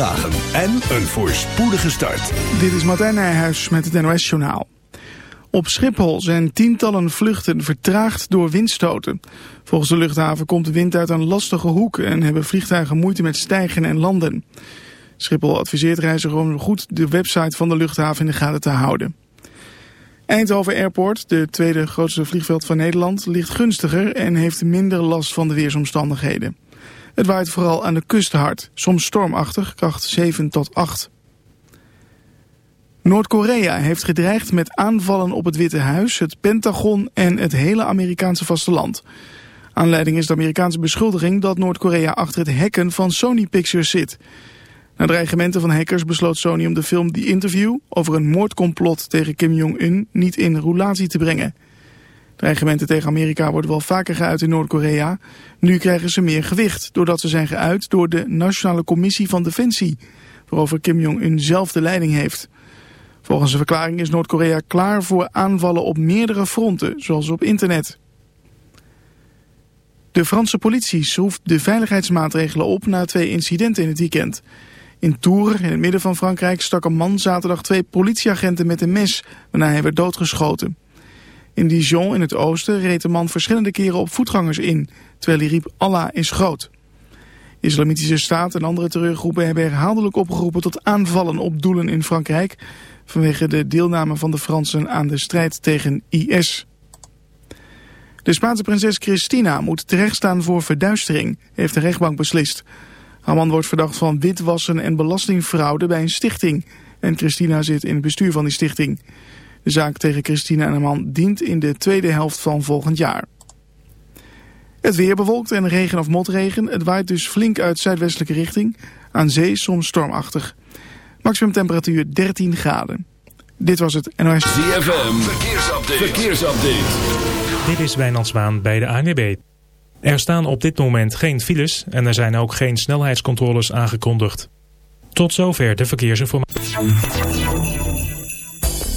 dagen en een voorspoedige start. Dit is Martijn Nijhuis met het NOS-journaal. Op Schiphol zijn tientallen vluchten vertraagd door windstoten. Volgens de luchthaven komt de wind uit een lastige hoek... en hebben vliegtuigen moeite met stijgen en landen. Schiphol adviseert reizigers om goed de website van de luchthaven in de gaten te houden. Eindhoven Airport, de tweede grootste vliegveld van Nederland... ligt gunstiger en heeft minder last van de weersomstandigheden. Het waait vooral aan de kust hard, soms stormachtig, kracht 7 tot 8. Noord-Korea heeft gedreigd met aanvallen op het Witte Huis, het Pentagon en het hele Amerikaanse vasteland. Aanleiding is de Amerikaanse beschuldiging dat Noord-Korea achter het hacken van Sony Pictures zit. Na dreigementen van hackers besloot Sony om de film The Interview over een moordcomplot tegen Kim Jong-un niet in roulatie te brengen. Dreigementen tegen Amerika worden wel vaker geuit in Noord-Korea. Nu krijgen ze meer gewicht, doordat ze zijn geuit door de Nationale Commissie van Defensie, waarover Kim Jong-un zelf de leiding heeft. Volgens de verklaring is Noord-Korea klaar voor aanvallen op meerdere fronten, zoals op internet. De Franse politie schroeft de veiligheidsmaatregelen op na twee incidenten in het weekend. In Tours, in het midden van Frankrijk, stak een man zaterdag twee politieagenten met een mes, waarna hij werd doodgeschoten. In Dijon in het oosten reed de man verschillende keren op voetgangers in, terwijl hij riep Allah is groot. Islamitische Staat en andere terreurgroepen hebben herhaaldelijk opgeroepen tot aanvallen op doelen in Frankrijk vanwege de deelname van de Fransen aan de strijd tegen IS. De Spaanse prinses Cristina moet terechtstaan voor verduistering, heeft de rechtbank beslist. Haar man wordt verdacht van witwassen en belastingfraude bij een stichting en Cristina zit in het bestuur van die stichting. De zaak tegen Christina en haar man dient in de tweede helft van volgend jaar. Het weer bewolkt en regen of motregen. Het waait dus flink uit zuidwestelijke richting. Aan zee soms stormachtig. Maximum temperatuur 13 graden. Dit was het NOS. ZFM, verkeersupdate. verkeersupdate. Dit is Wijnand Zwaan bij de ANWB. Er staan op dit moment geen files en er zijn ook geen snelheidscontroles aangekondigd. Tot zover de verkeersinformatie.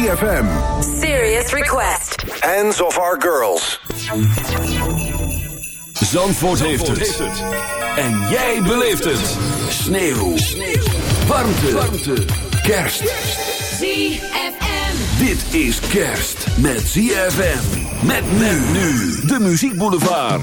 3FM. Serious Request. Hands of our girls. Zandvoort, heeft, het. En jij beleeft het. Sneeuw. Sneeuw. Warmte. Warmte. Kerst. ZFM. Dit is kerst met ZFM. Met men nu. De Muziek Boulevard.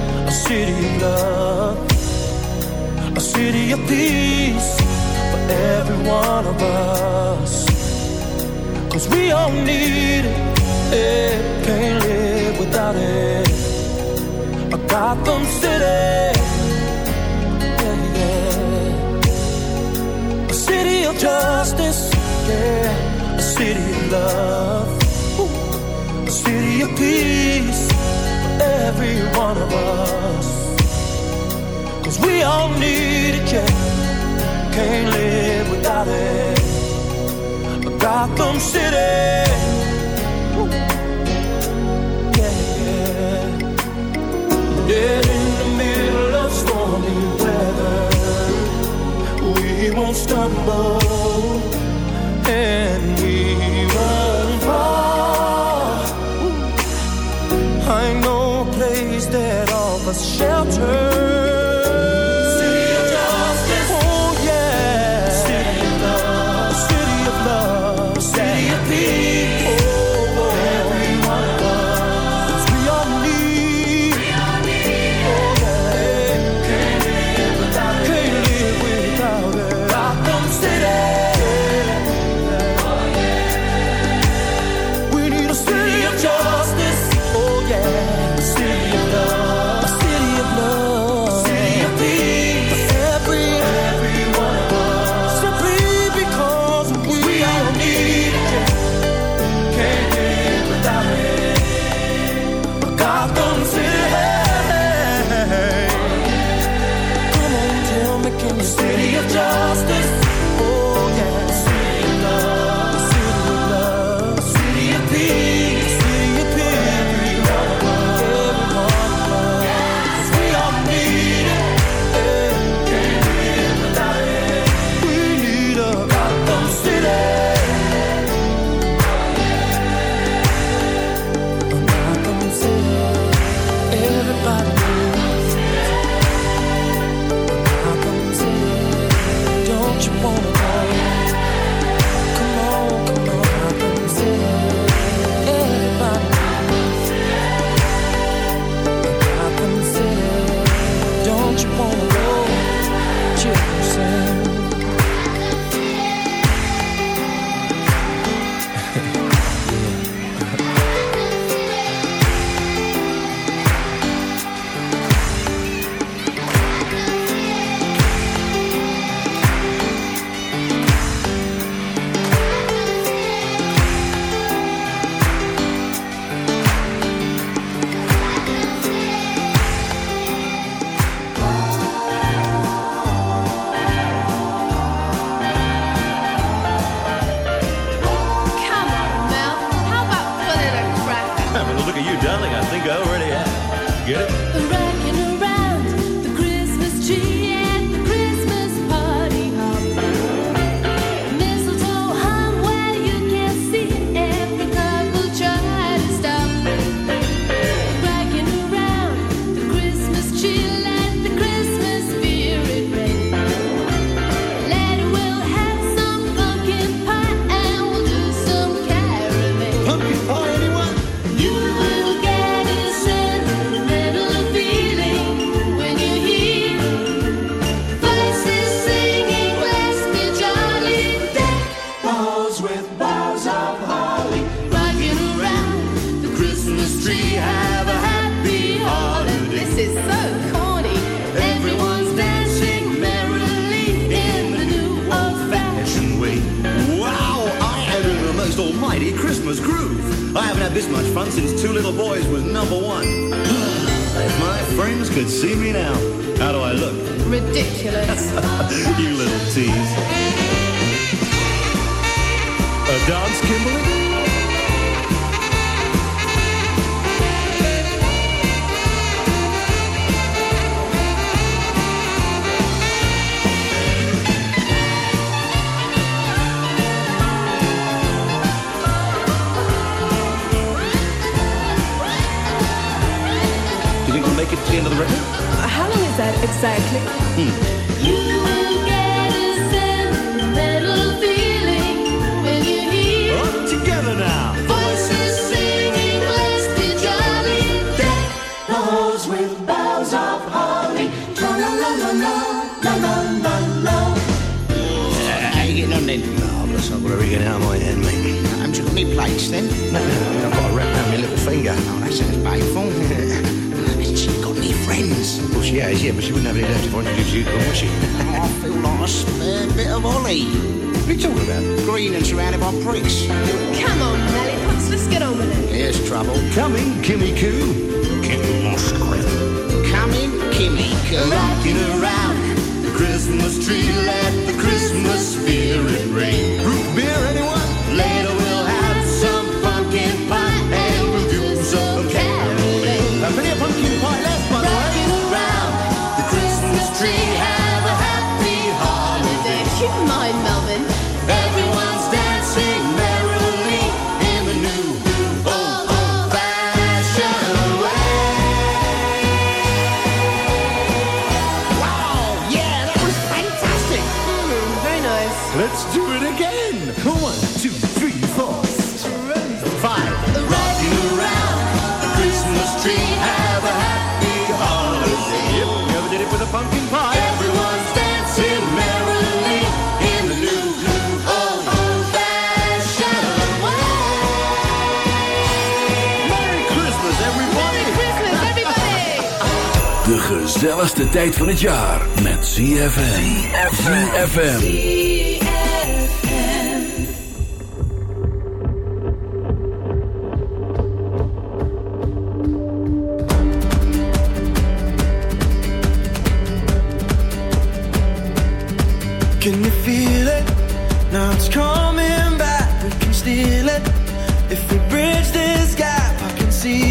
A city of love, a city of peace for every one of us. Cause we all need it, it can't live without it. A Gotham City, yeah, yeah. A city of justice, yeah, a city of love, Ooh. a city of peace every one of us. Cause we all need a change. Can't live without it. Gotham City. Dead in the middle of stormy weather, we won't stumble. Yeah. it to the end of the record? How long is that exactly? Hmm. Together now. Then? No, no, I've got around my little finger. Oh, that sounds painful. She got any friends? Well, she has, yeah, but she wouldn't have any left if I introduced you to them, would she? I feel like a spare bit of Ollie. What are you talking about? Green and surrounded by pricks. Come on, Lollipops, let's get on with it. Here's trouble. Coming, Kimmy Coo. Kim Moskowitz. Coming, Kimmy Coo. Rocking around the Christmas tree, let the Christmas spirit ring. Root beer, anyone? Later. gezelligste tijd van het jaar met ZFM. ZFM. Can you feel it? Now it's coming back. We can steal it. If we bridge this gap, I can see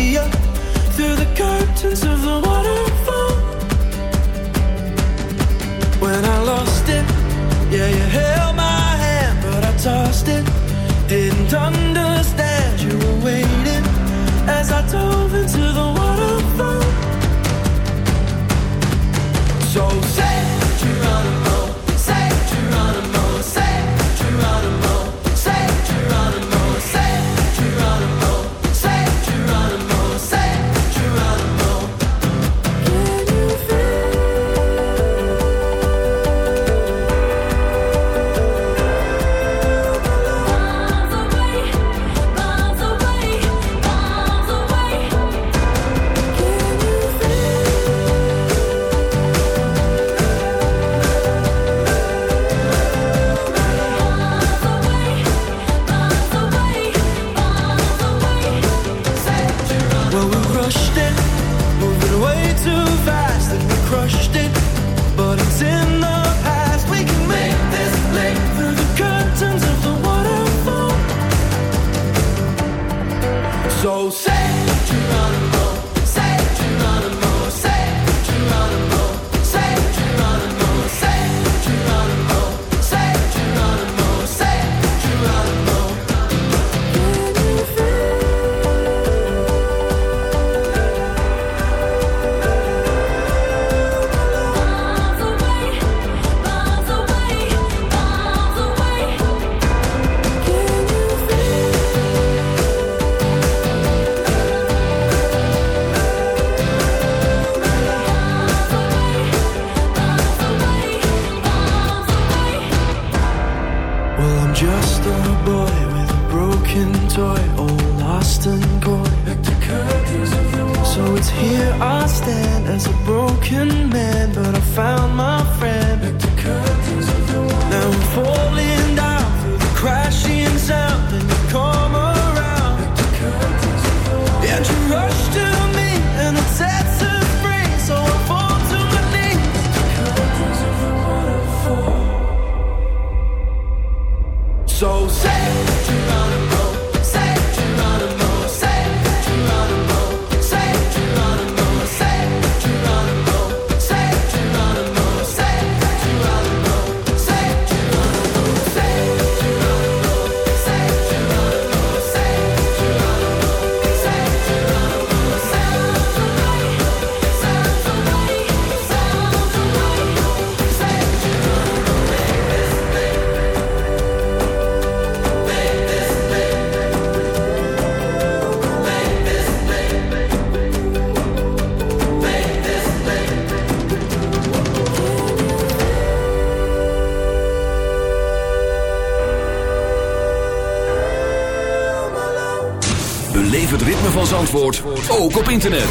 Zandvoort ook op internet.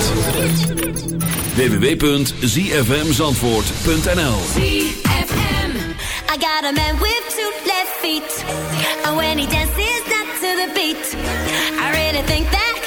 www.zfmzandvoort.nl ZFM. I got a man with two left feet. And when he dances not to the beat. I really think that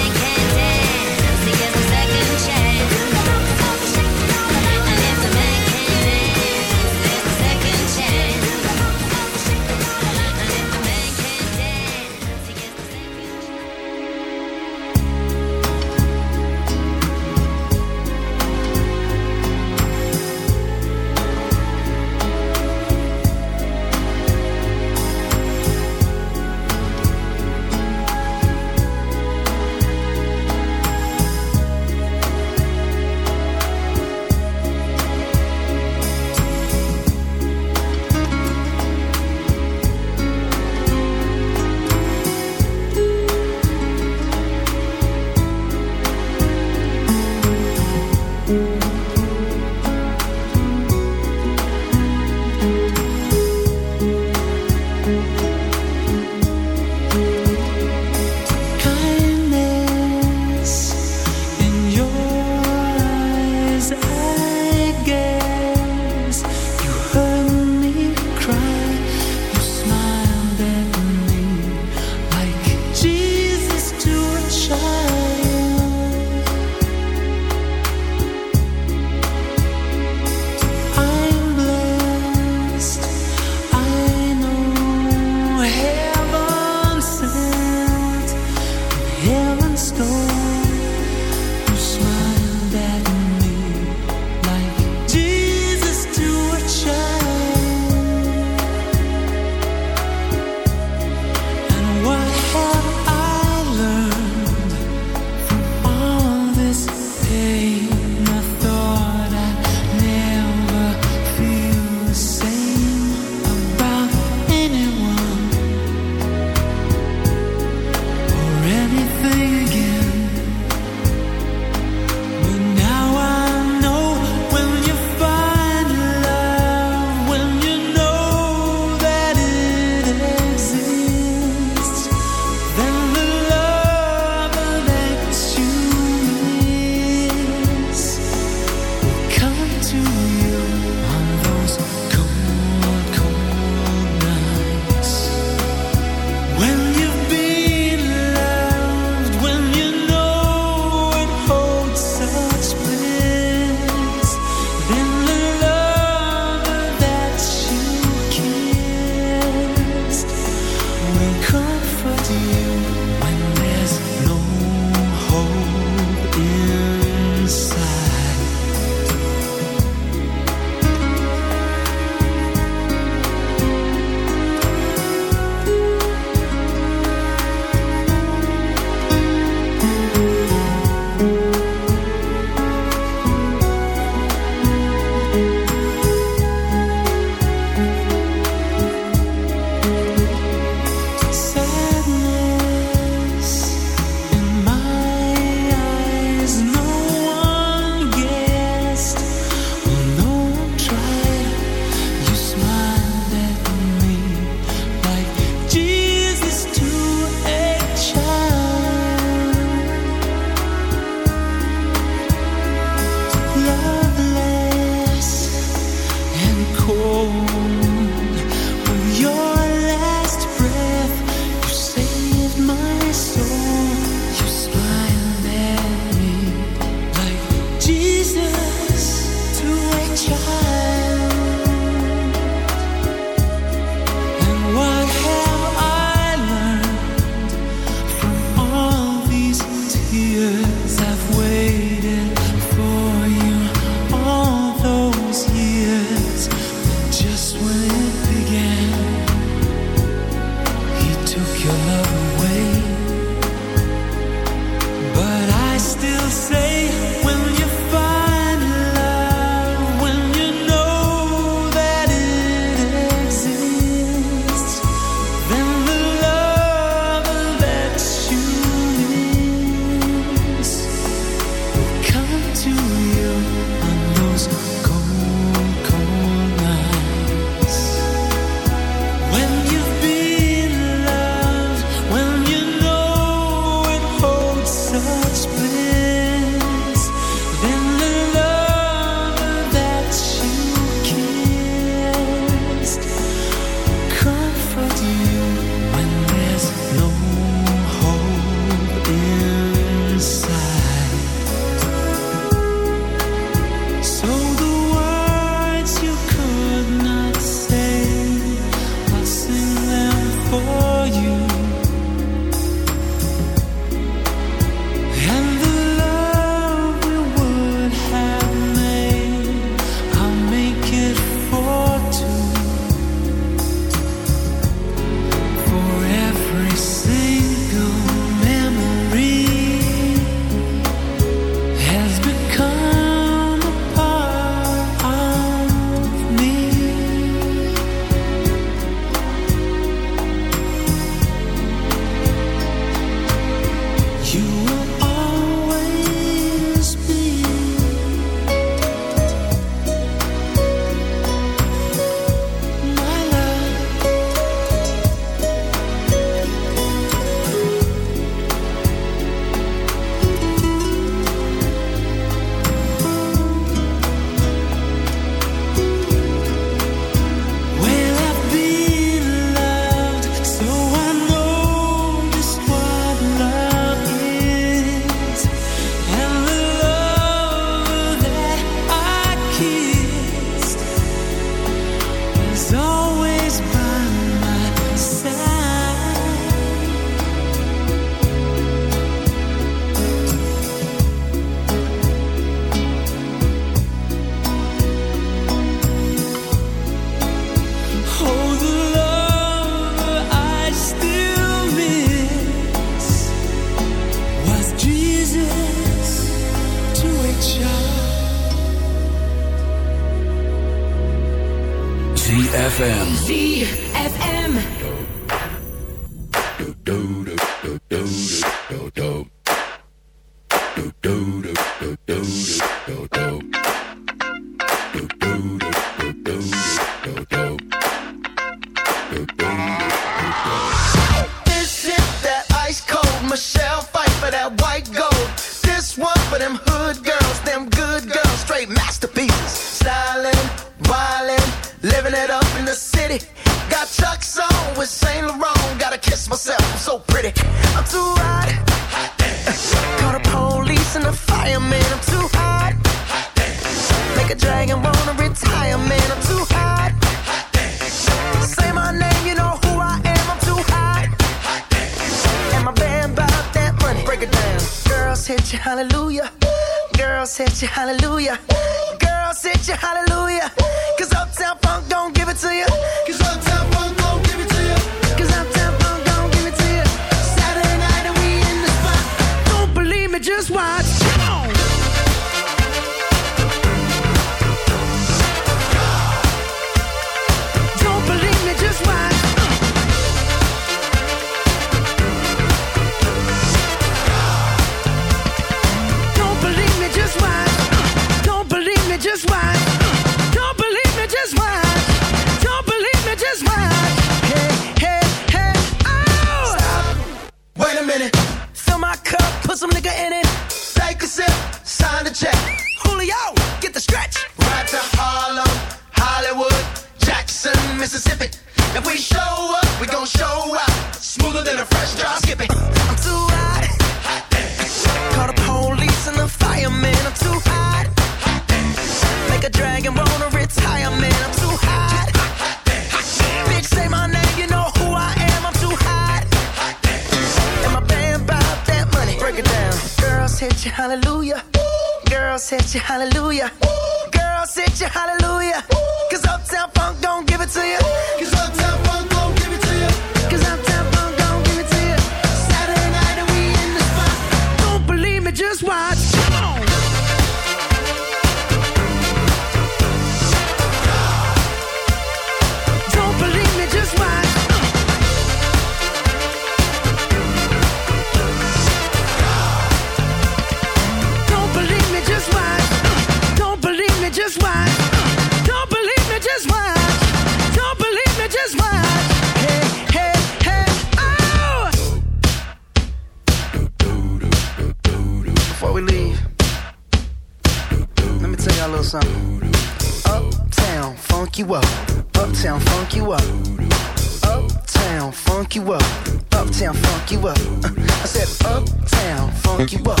funk you up. Uh, I said, Uptown, funk you up.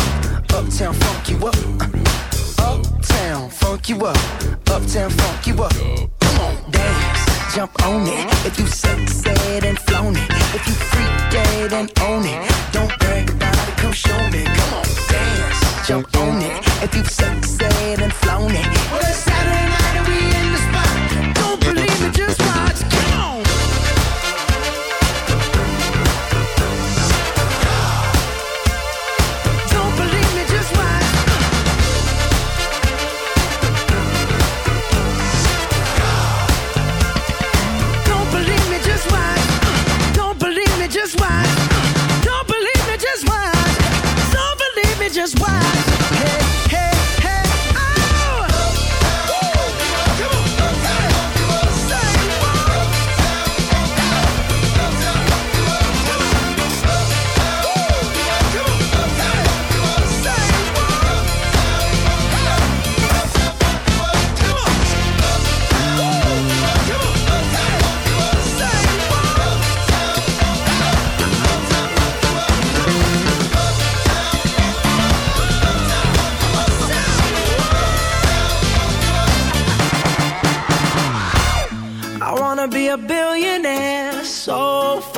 Uptown, funk you up. Uh, Uptown, funk you up. Uptown, funk you up. Come on, dance, jump on it. If you succeed and flown it. If you freak dead and own it. Don't brag about it, come show me. Come on, dance, jump on it. If you succeed and flown it. Well, it's Saturday night and we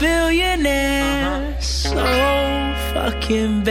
billionaire uh-huh. so fucking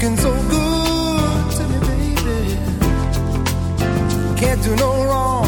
Looking so good to me, baby. Can't do no wrong,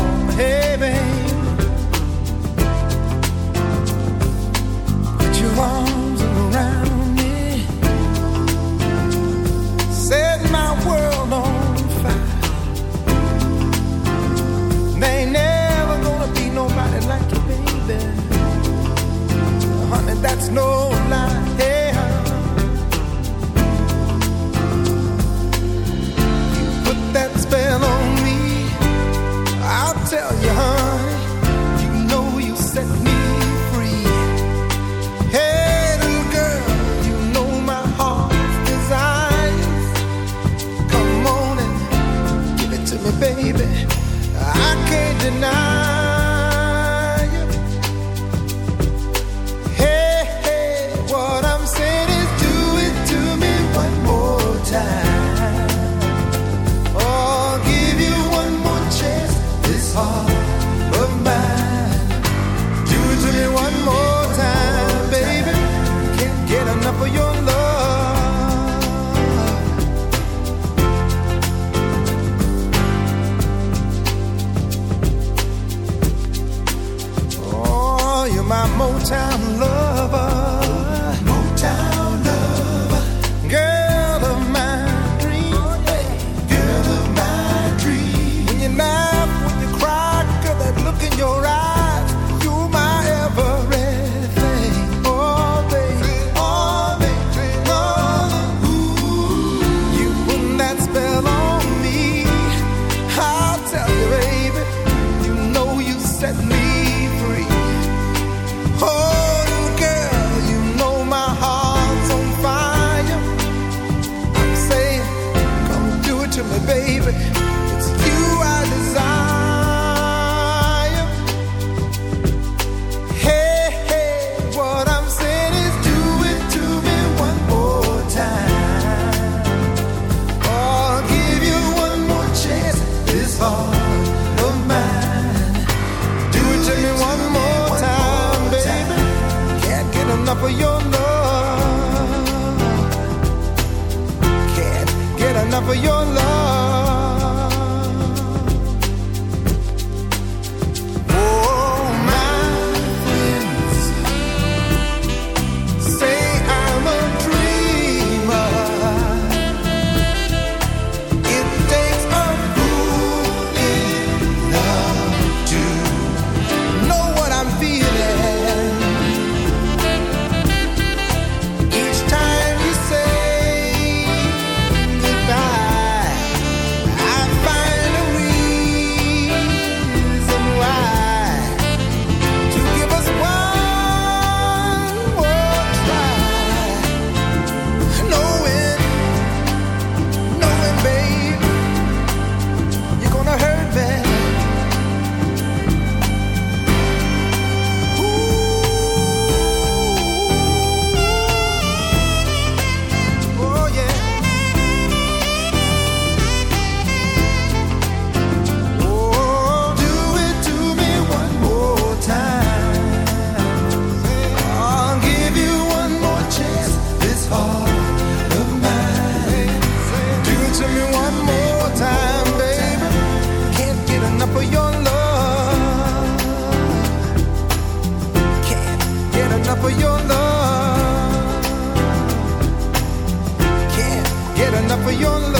for your love.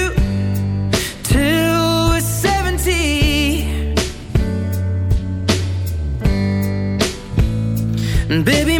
Baby